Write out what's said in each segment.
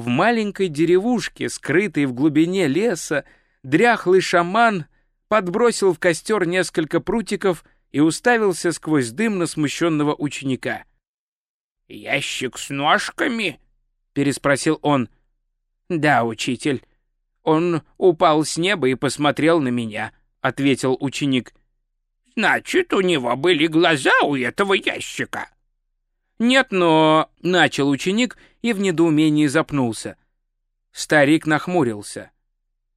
В маленькой деревушке, скрытой в глубине леса, дряхлый шаман подбросил в костер несколько прутиков и уставился сквозь дым на смущенного ученика. «Ящик с ножками?» — переспросил он. «Да, учитель. Он упал с неба и посмотрел на меня», — ответил ученик. «Значит, у него были глаза у этого ящика». «Нет, но...» — начал ученик и в недоумении запнулся. Старик нахмурился.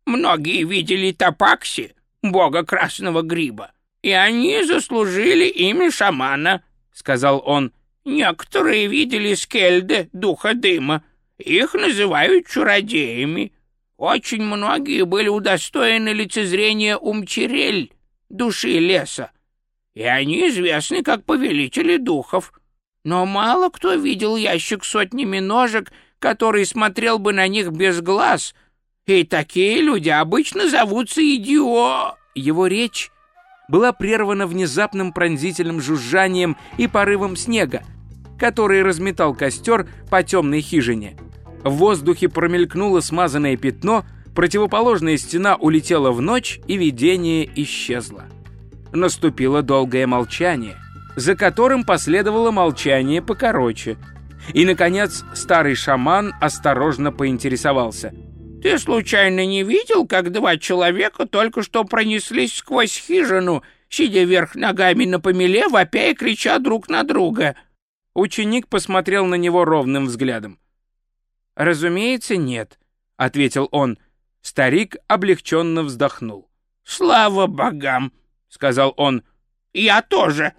«Многие видели Тапакси, бога красного гриба, и они заслужили имя шамана», — сказал он. «Некоторые видели Скельде, духа дыма, их называют чародеями. Очень многие были удостоены лицезрения Умчерель, души леса, и они известны как повелители духов. Но мало кто видел ящик сотнями ножек, который смотрел бы на них без глаз, и такие люди обычно зовутся идио. Его речь была прервана внезапным пронзительным жужжанием и порывом снега, который разметал костер по темной хижине. В воздухе промелькнуло смазанное пятно, противоположная стена улетела в ночь, и видение исчезло. Наступило долгое молчание, за которым последовало молчание покороче. И, наконец, старый шаман осторожно поинтересовался. «Ты случайно не видел, как два человека только что пронеслись сквозь хижину, сидя вверх ногами на помеле, вопя и крича друг на друга?» Ученик посмотрел на него ровным взглядом. «Разумеется, нет», — ответил он. Старик облегченно вздохнул. «Слава богам!» — сказал он. «Я тоже!»